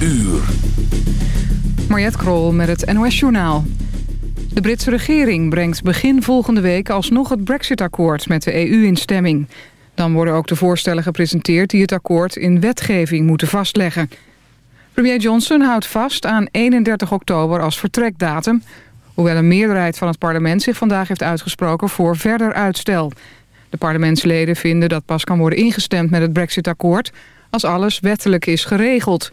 uur. Mariette Krol met het NOS Journaal. De Britse regering brengt begin volgende week alsnog het Brexit-akkoord met de EU in stemming. Dan worden ook de voorstellen gepresenteerd die het akkoord in wetgeving moeten vastleggen. Premier Johnson houdt vast aan 31 oktober als vertrekdatum... hoewel een meerderheid van het parlement zich vandaag heeft uitgesproken voor verder uitstel. De parlementsleden vinden dat pas kan worden ingestemd met het Brexit-akkoord... als alles wettelijk is geregeld...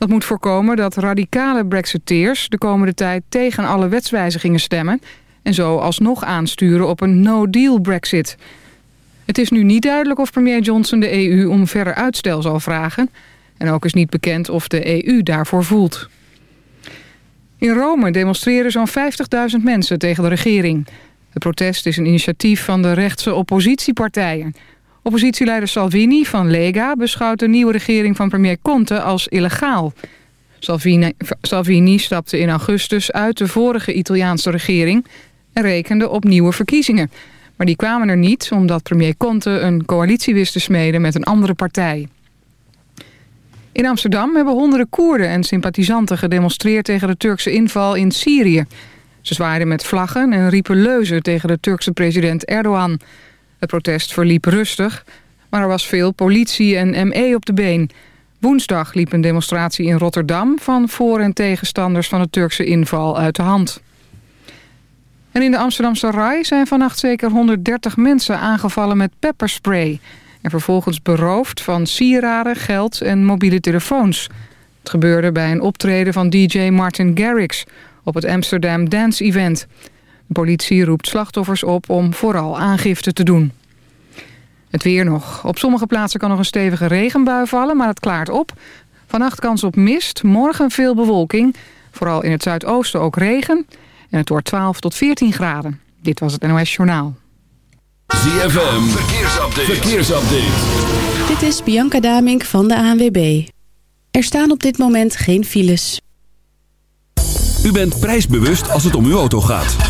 Dat moet voorkomen dat radicale brexiteers de komende tijd tegen alle wetswijzigingen stemmen... en zo alsnog aansturen op een no-deal brexit. Het is nu niet duidelijk of premier Johnson de EU om verder uitstel zal vragen... en ook is niet bekend of de EU daarvoor voelt. In Rome demonstreren zo'n 50.000 mensen tegen de regering. Het protest is een initiatief van de rechtse oppositiepartijen... Oppositieleider Salvini van Lega beschouwt de nieuwe regering van premier Conte als illegaal. Salvini, Salvini stapte in augustus uit de vorige Italiaanse regering en rekende op nieuwe verkiezingen. Maar die kwamen er niet omdat premier Conte een coalitie wist te smeden met een andere partij. In Amsterdam hebben honderden Koerden en sympathisanten gedemonstreerd tegen de Turkse inval in Syrië. Ze zwaaiden met vlaggen en riepen leuzen tegen de Turkse president Erdogan. Het protest verliep rustig, maar er was veel politie en ME op de been. Woensdag liep een demonstratie in Rotterdam... van voor- en tegenstanders van de Turkse inval uit de hand. En in de Amsterdamse Rai zijn vannacht zeker 130 mensen aangevallen met pepperspray... en vervolgens beroofd van sieraden, geld en mobiele telefoons. Het gebeurde bij een optreden van DJ Martin Garrix... op het Amsterdam Dance Event... De politie roept slachtoffers op om vooral aangifte te doen. Het weer nog. Op sommige plaatsen kan nog een stevige regenbui vallen, maar het klaart op. Vannacht kans op mist, morgen veel bewolking. Vooral in het zuidoosten ook regen. En het wordt 12 tot 14 graden. Dit was het NOS Journaal. ZFM, verkeersupdate. verkeersupdate. Dit is Bianca Damink van de ANWB. Er staan op dit moment geen files. U bent prijsbewust als het om uw auto gaat.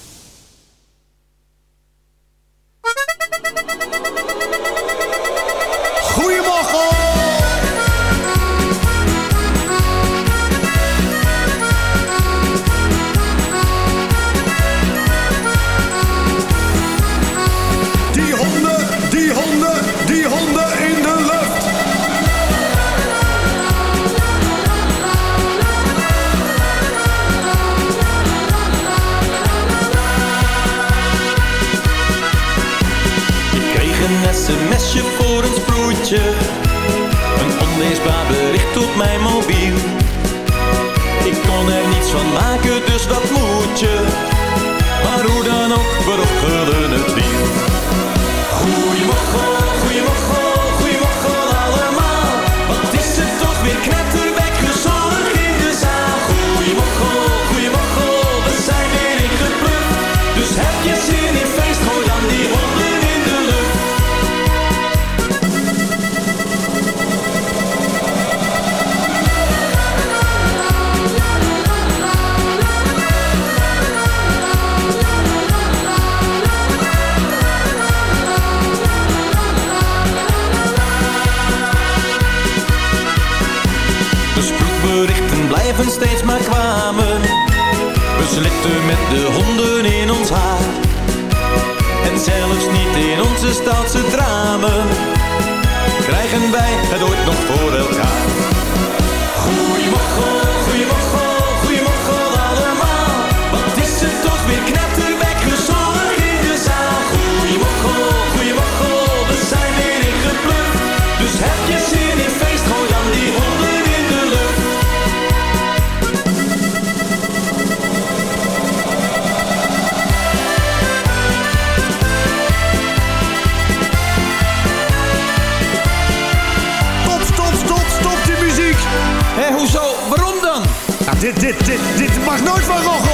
dit, dit, dit, dit mag nooit van Rogge.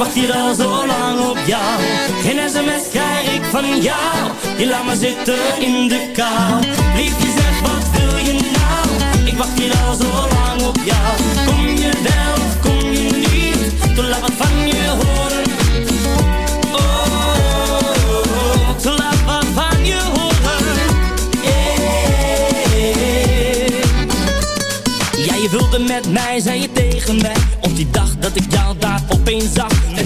Ik wacht hier al zo lang op jou. Geen sms krijg ik van jou, je laat me zitten in de kou. Liefje zeg, wat wil je nou? Ik wacht hier al zo lang op jou. Kom je wel, kom je niet? Toen laat wat van je horen. wilde met mij, zei je tegen mij Op die dag dat ik jou daar opeens zag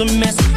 a mess.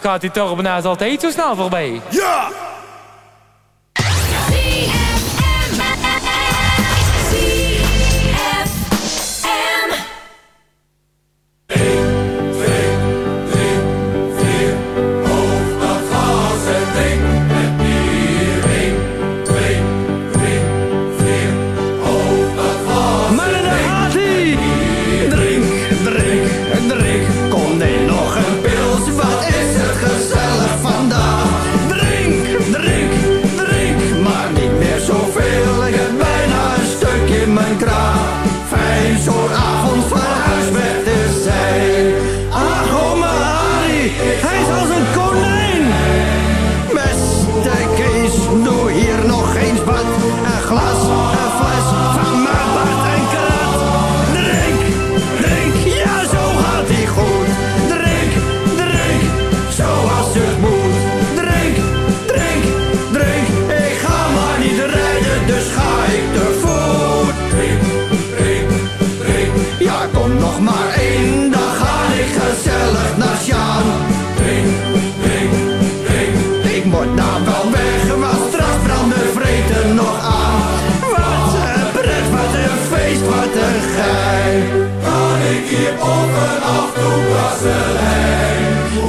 Gaat toch bijna altijd zo snel voorbij? Ja!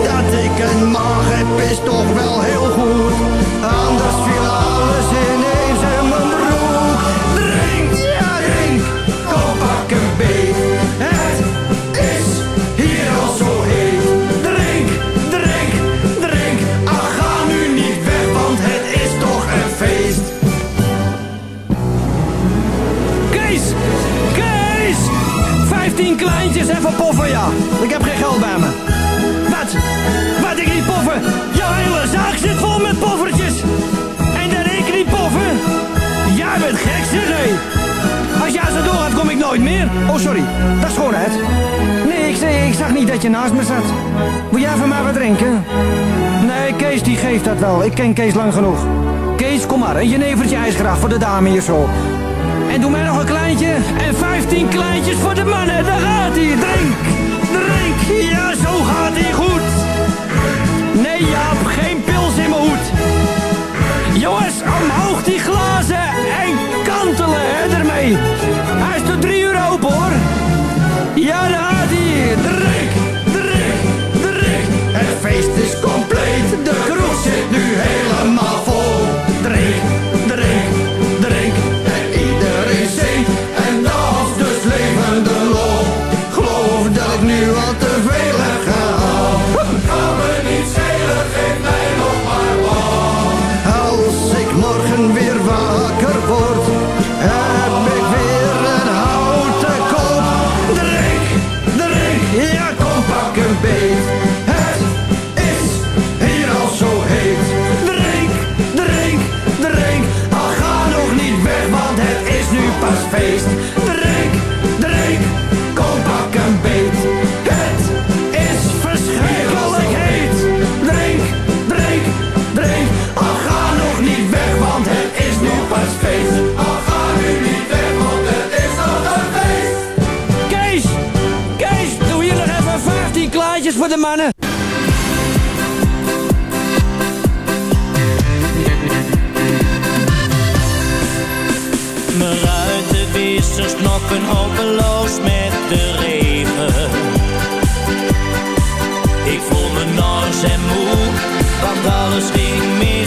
Dat ik een maag heb is toch wel heel goed. Anders viel even poffen, ja. Ik heb geen geld bij me. Wat? Wat ik niet poffen? Jouw hele zaak zit vol met poffertjes. En dan ik niet poffen? Jij bent gek, zeg hé. Als jij zo doorgaat, kom ik nooit meer. Oh, sorry. Dat is schoonheid. Nee, ik, zag niet dat je naast me zat. Wil jij van mij wat drinken? Nee, Kees die geeft dat wel. Ik ken Kees lang genoeg. Kees, kom maar. Een jenevertje ijsgraag voor de dame hier zo. En doe mij nog een kleintje. En 15 kleintjes voor de mannen. Daar gaat hij. Drink, drink. Ja, zo gaat hij goed. Nee, Jaap, geen pils in mijn hoed. Jongens, omhoog die glazen en kantelen hè, ermee. Hij is tot drie uur open hoor. Ja, daar gaat hij. Drink, drink, drink. Het feest is compleet. De kroeg zit nu helemaal ruitenwissers knokken hopeloos met de regen. Ik voel me nors en moe, want alles ging mis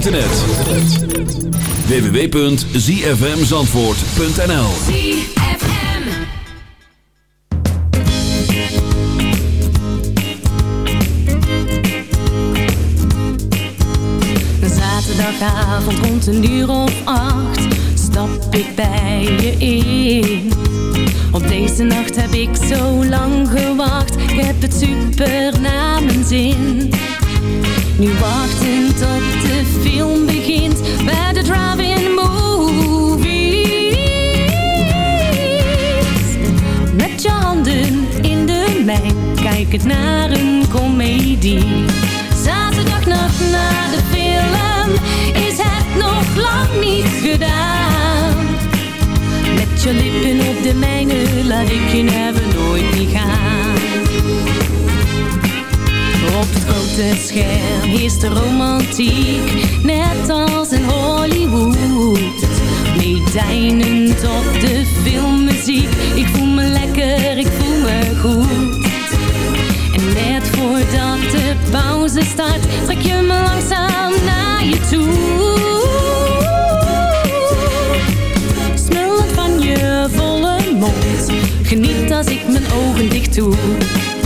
internet. www.zfmzandvoort.nl Zaterdagavond rond een uur het naar een komedie. Zaterdagnacht na de film is het nog lang niet gedaan. Met je lippen op de mijne laat ik je never nooit niet gaan. Op het grote scherm is de romantiek, net als in Hollywood. medijnen tot de film boze start, trek je me langzaam naar je toe. Smullen van je volle mond, geniet als ik mijn ogen dicht doe.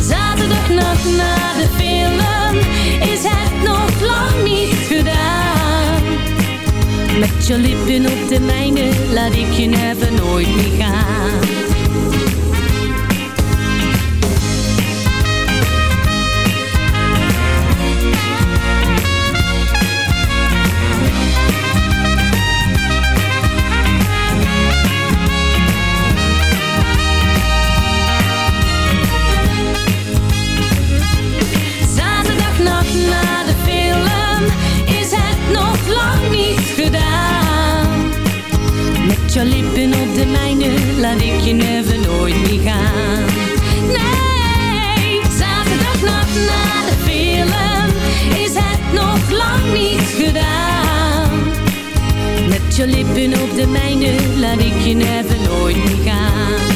Zaterdagnacht na de film is het nog lang niet gedaan. Met je lippen op de mijne laat ik je never nooit meer gaan. Je lippen op de mijne laat ik je never nooit meer gaan.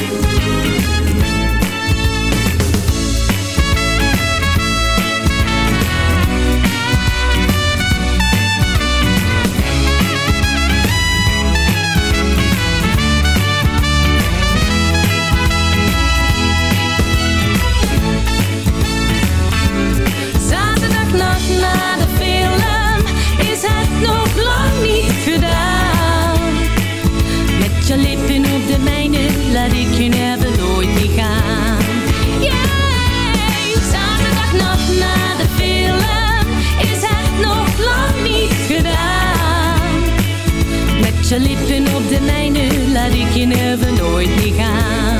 Je never nooit meer gaan.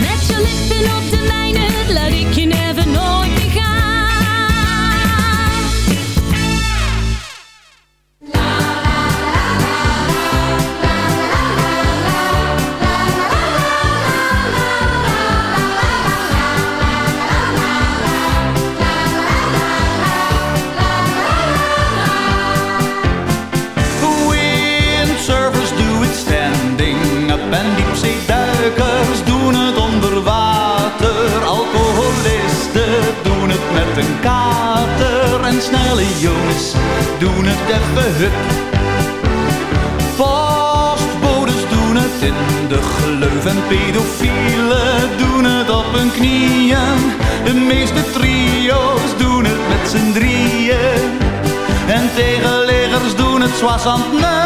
Met je lippen op de mijne laat ik je never hup. Postbodes doen het in de gleuf en pedofielen doen het op hun knieën. De meeste trio's doen het met z'n drieën. En tegenleggers doen het nuf.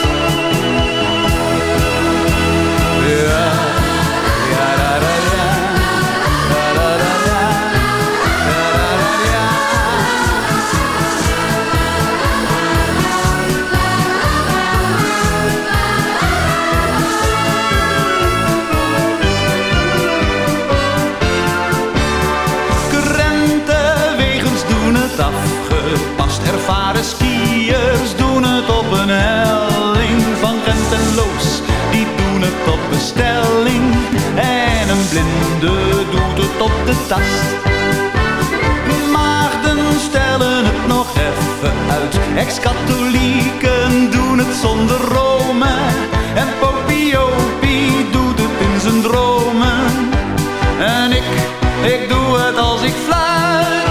Ervaren skiers doen het op een helling van Gent en Loos. Die doen het op bestelling. En een blinde doet het op de tast. Maagden stellen het nog even uit. Ex-katholieken doen het zonder Rome. En Popiopie doet het in zijn dromen. En ik, ik doe het als ik fluit.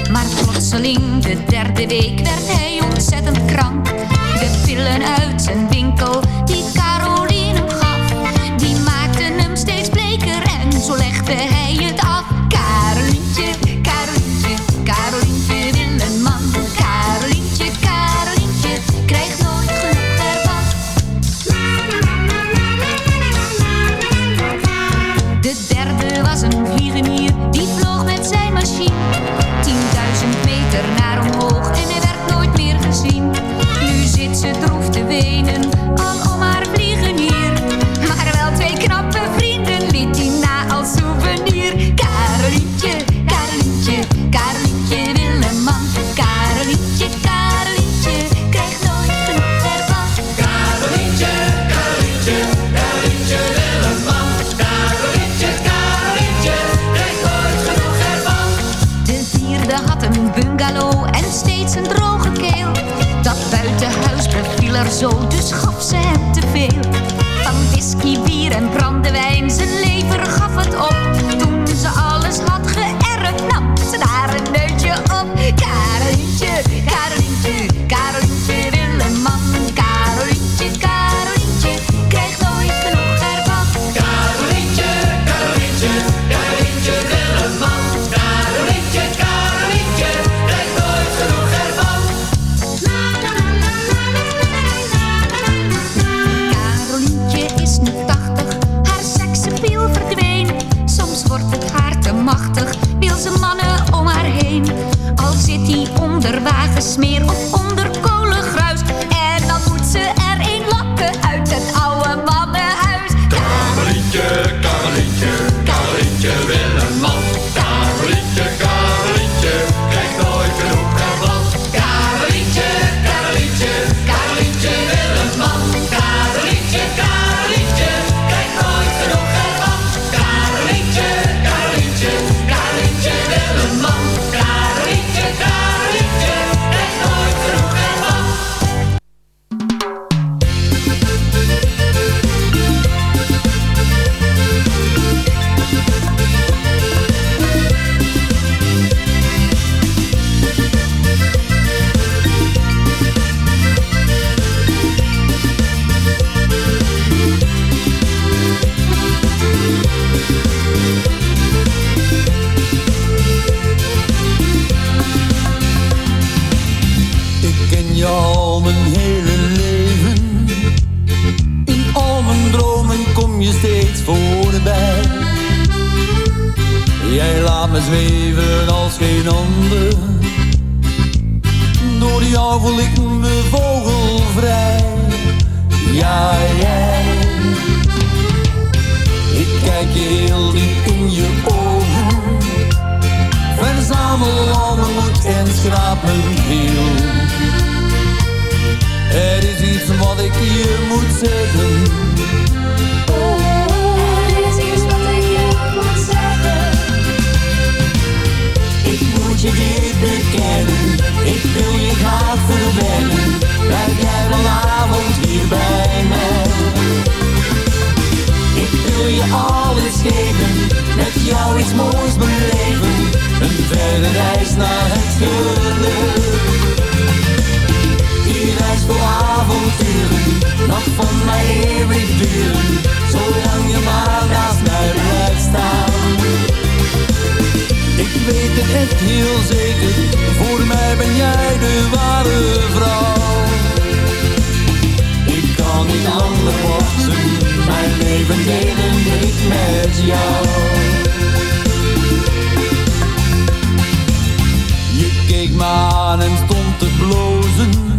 plotseling, de derde week, werd hij ontzettend krank. De pillen uit zijn winkel, die Caroline hem gaf, die maakten hem steeds bleker en zo legde hij het af. Ik je moet zeggen. Er is wat ik je moet zeggen. Ik moet je dit bekennen, ik wil je graag verwennen. Blijf jij vanavond hier bij mij? Ik wil je alles geven, met jou iets moois beleven. Een verre reis naar het geluk. Reis vol avonturen, nog van mij eeuwig duren. Zolang je maar naast mij blijft staan. Ik weet het echt heel zeker, voor mij ben jij de ware vrouw. Ik kan niet ander worden, mijn leven delen ik met jou. Je keek me aan en stond te blozen.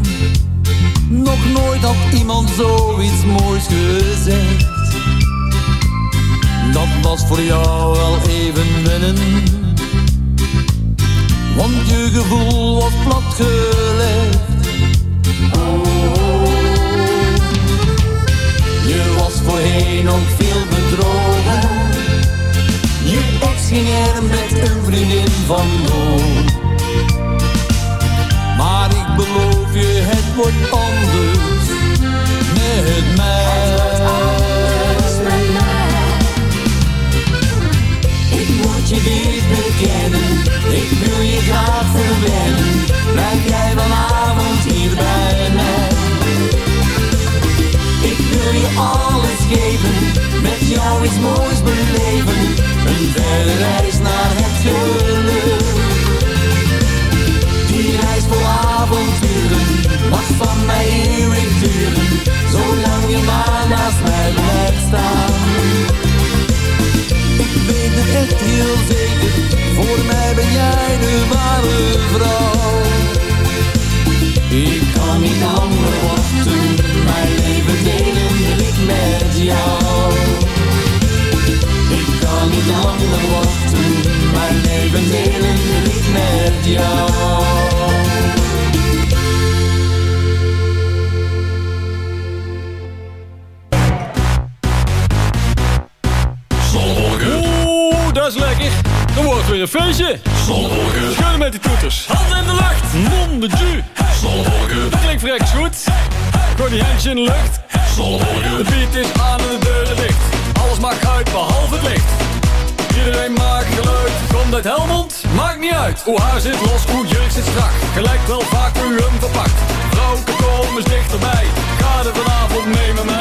Nog nooit had iemand zoiets moois gezegd. Dat was voor jou wel even wennen. Want je gevoel was platgelegd. Je was voorheen ook veel bedrogen. Je ex ging er met een vriendin vandoor. Wordt anders met mij. Ik moet je dit bekennen, ik wil je graag verwennen. Blijf jij vanavond hier bij mij? Ik wil je alles geven, met jou iets moois beleven. Een verre reis naar het geluk. Van mij eeuwig duren. Zolang je maar naast mij blijft staan. Ik weet het echt heel zeker, voor mij ben jij de ware vrouw. Ik kan niet langer wachten, mijn leven delen wil ik met jou. Ik kan niet langer wachten, mijn leven delen wil ik met jou. De beat is aan de deuren dicht. Alles maakt uit behalve het licht. Iedereen maakt geluid. Komt uit Helmond? Maakt niet uit. Hoe haar zit los, hoe jurk zit strak. Gelijk wel vaak u hem verpakt. Vrouwke, kom eens dichterbij. Ga er vanavond mee met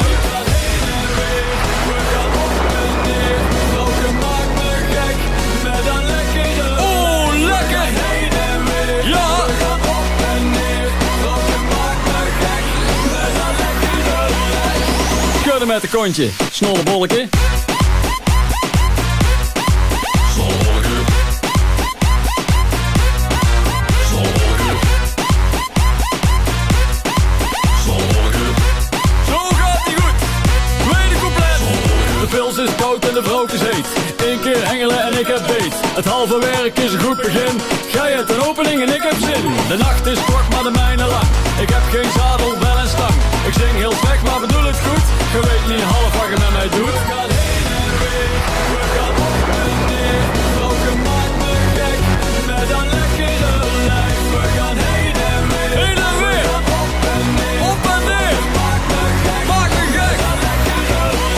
en ik heb beet. Het halve werk is een goed begin. Gij hebt een opening en ik heb zin. De nacht is kort, maar de mijne lang. Ik heb geen zadel, wel een stang. Ik zing heel slecht, maar bedoel het goed. Je weet niet half wat je met mij doet. We gaan heen en weer, we gaan op en neer. Welke maakt me gek, met een lekkere lijf. We gaan heen en weer, heen en weer. Op en neer, op en neer. Maak me gek, me gek.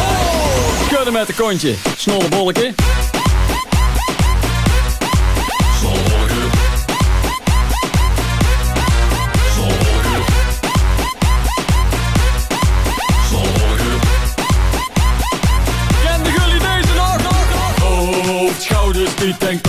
Oh, schudden met de kontje, snolle She thinks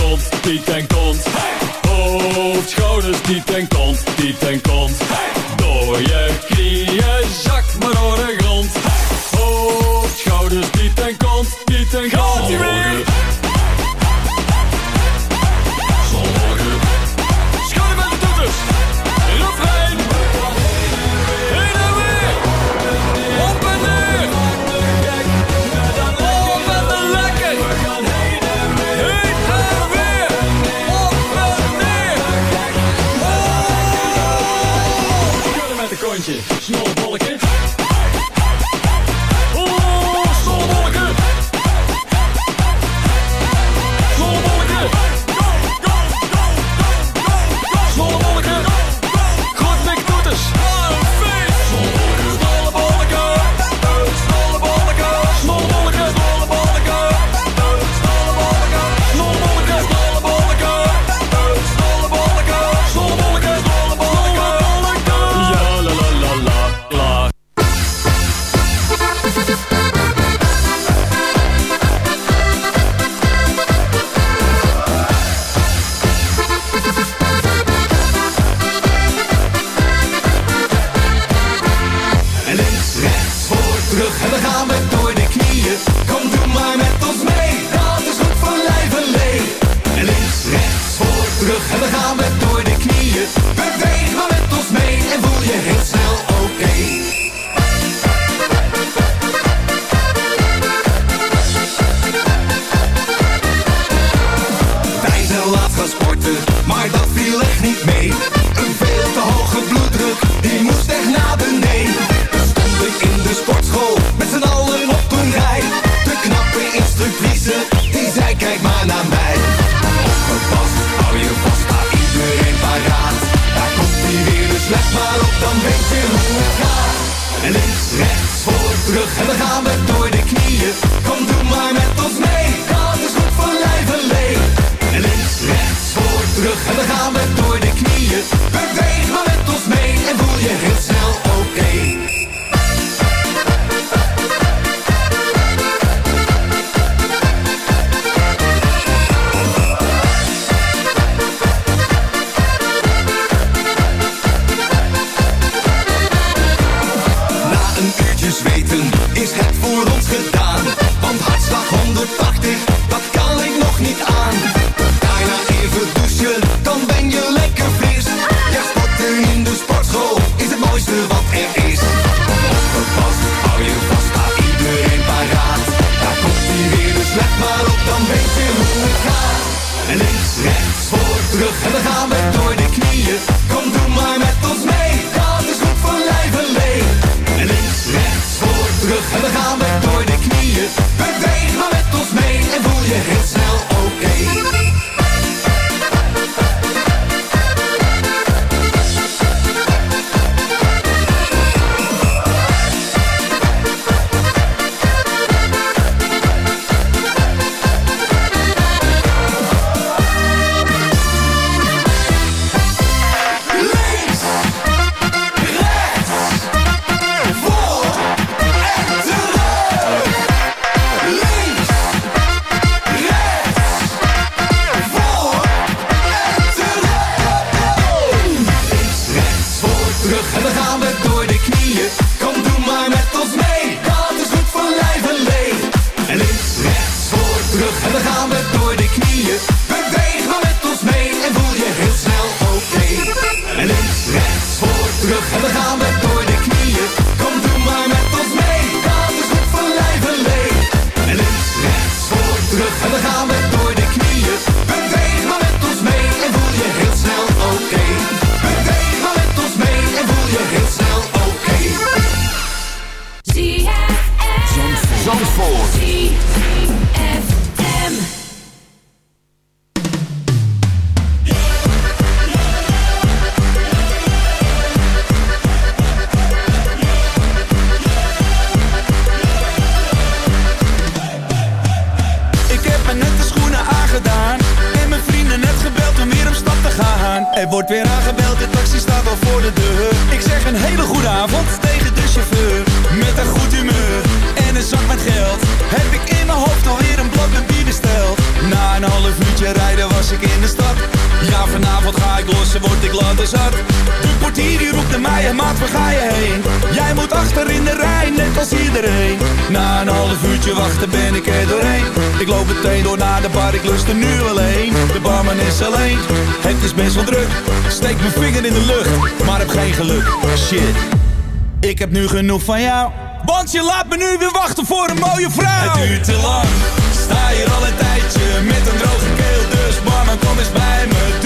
Ja, vanavond ga ik los en word ik ladder zat. De portier die roept naar mij, en maat, waar ga je heen? Jij moet achter in de rij, net als iedereen. Na een half uurtje wachten ben ik er doorheen. Ik loop meteen door naar de bar, ik lust er nu alleen. De barman is alleen, het is best wel druk. Steek mijn vinger in de lucht, maar heb geen geluk. Shit, ik heb nu genoeg van jou want je laat me nu weer wachten voor een mooie vrouw. Het duurt te lang. Sta hier al een tijdje met een droge keel, dus mama kom eens bij me.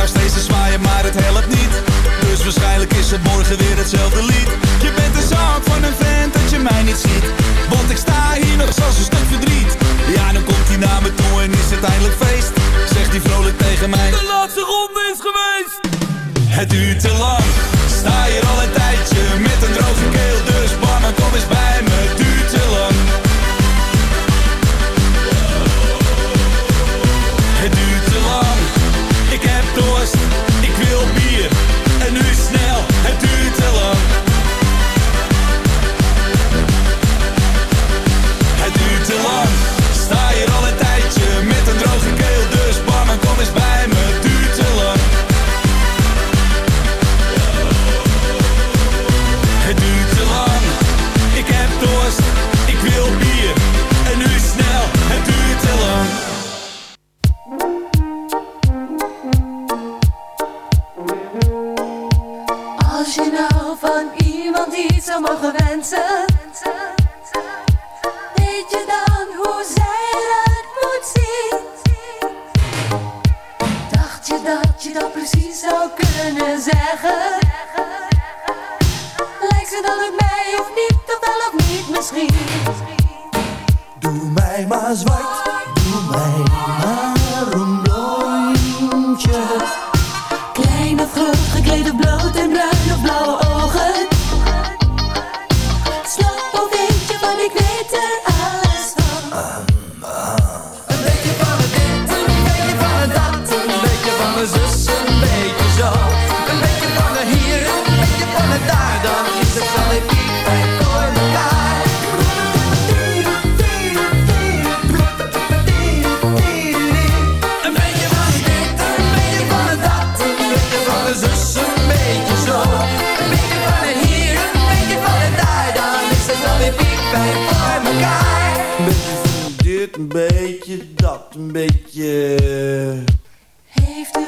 nog steeds te zwaaien, maar het helpt niet. Dus waarschijnlijk is het morgen weer hetzelfde lied. Je bent de zaak van een vent dat je mij niet ziet. Want ik sta hier nog zoals een stuk verdriet. Ja, dan komt hij naar me toe en is het eindelijk feest. Zegt hij vrolijk tegen mij. De laatste ronde is geweest. Het duurt te lang. Sta hier al een tijdje met een droge keel. Dus barman kom eens bij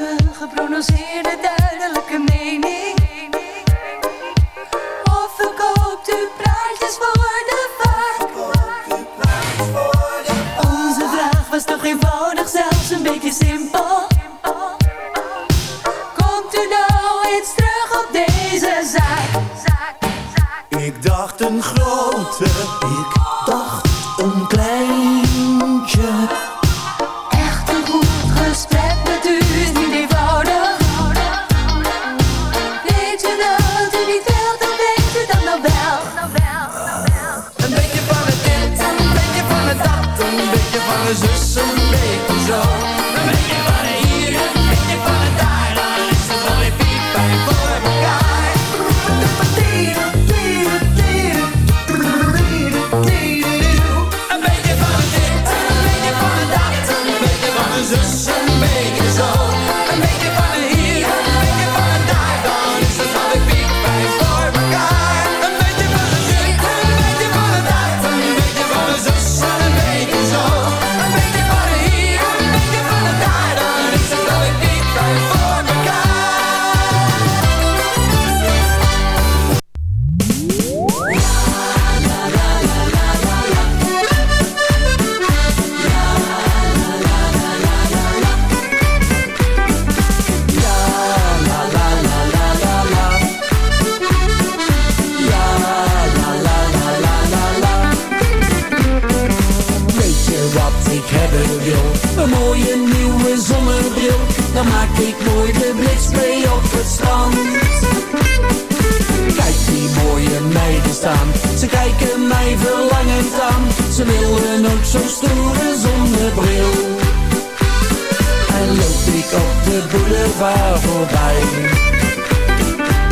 een duidelijke mening? Of verkoopt u praatjes voor de vaart? Onze vraag was toch eenvoudig, zelfs een beetje simpel. Mij verlangend aan Ze willen ook zo'n stoere zonnebril. En loop ik op de boulevard voorbij.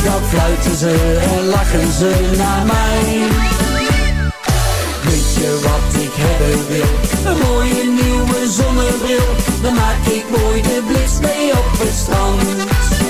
Dan fluiten ze en lachen ze naar mij. Weet je wat ik hebben wil? Een mooie nieuwe zonnebril. Dan maak ik mooi de blitz mee op het strand